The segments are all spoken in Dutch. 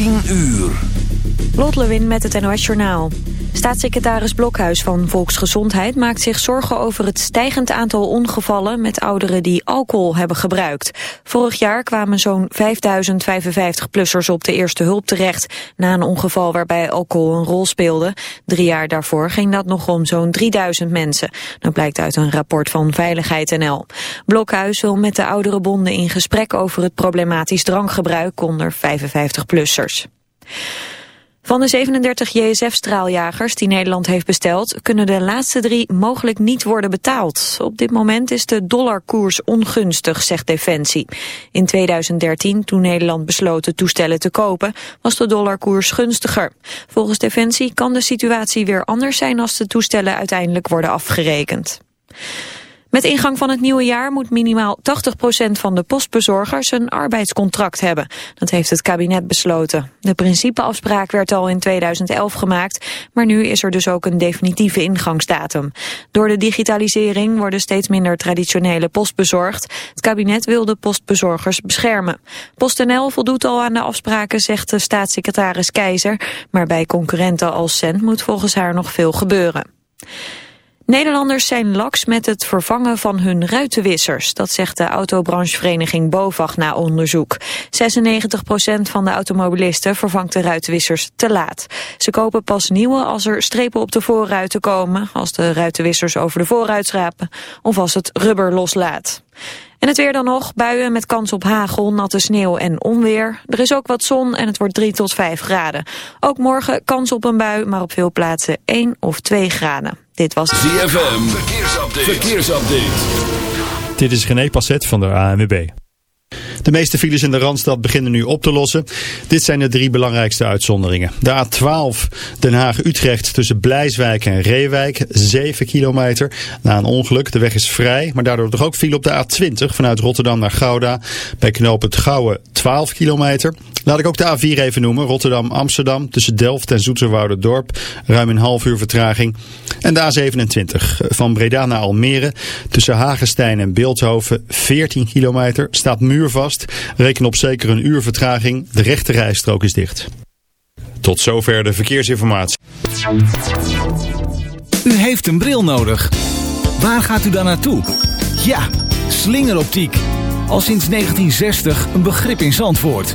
10 uur. Lot Lewin met het NOS Journaal. Staatssecretaris Blokhuis van Volksgezondheid maakt zich zorgen over het stijgend aantal ongevallen met ouderen die alcohol hebben gebruikt. Vorig jaar kwamen zo'n 5055-plussers op de eerste hulp terecht na een ongeval waarbij alcohol een rol speelde. Drie jaar daarvoor ging dat nog om zo'n 3000 mensen. Dat blijkt uit een rapport van Veiligheid NL. Blokhuis wil met de oudere bonden in gesprek over het problematisch drankgebruik onder 55-plussers. Van de 37 JSF-straaljagers die Nederland heeft besteld... kunnen de laatste drie mogelijk niet worden betaald. Op dit moment is de dollarkoers ongunstig, zegt Defensie. In 2013, toen Nederland besloot de toestellen te kopen... was de dollarkoers gunstiger. Volgens Defensie kan de situatie weer anders zijn... als de toestellen uiteindelijk worden afgerekend. Met ingang van het nieuwe jaar moet minimaal 80% van de postbezorgers een arbeidscontract hebben. Dat heeft het kabinet besloten. De principeafspraak werd al in 2011 gemaakt, maar nu is er dus ook een definitieve ingangsdatum. Door de digitalisering worden steeds minder traditionele post bezorgd. Het kabinet wil de postbezorgers beschermen. PostNL voldoet al aan de afspraken, zegt de staatssecretaris Keizer, maar bij concurrenten als Cent moet volgens haar nog veel gebeuren. Nederlanders zijn laks met het vervangen van hun ruitenwissers. Dat zegt de autobranchevereniging BOVAG na onderzoek. 96% van de automobilisten vervangt de ruitenwissers te laat. Ze kopen pas nieuwe als er strepen op de voorruiten komen... als de ruitenwissers over de voorruit schrapen of als het rubber loslaat. En het weer dan nog, buien met kans op hagel, natte sneeuw en onweer. Er is ook wat zon en het wordt 3 tot 5 graden. Ook morgen kans op een bui, maar op veel plaatsen 1 of 2 graden. Dit was ZFM, verkeersupdate. verkeersupdate. Dit is René Passet van de ANWB. De meeste files in de Randstad beginnen nu op te lossen. Dit zijn de drie belangrijkste uitzonderingen. De A12 Den Haag-Utrecht tussen Blijswijk en Reewijk, 7 kilometer. Na een ongeluk, de weg is vrij, maar daardoor toch ook file op de A20 vanuit Rotterdam naar Gouda. Bij knoop het Gouwen 12 kilometer. Laat ik ook de A4 even noemen. Rotterdam-Amsterdam tussen Delft en Dorp. Ruim een half uur vertraging. En de A27 van Breda naar Almere tussen Hagenstein en Beeldhoven 14 kilometer. Staat muurvast. Reken op zeker een uur vertraging. De rechte rijstrook is dicht. Tot zover de verkeersinformatie. U heeft een bril nodig. Waar gaat u dan naartoe? Ja, slingeroptiek. Al sinds 1960 een begrip in Zandvoort.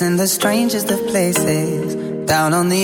in the strangest of places, down on the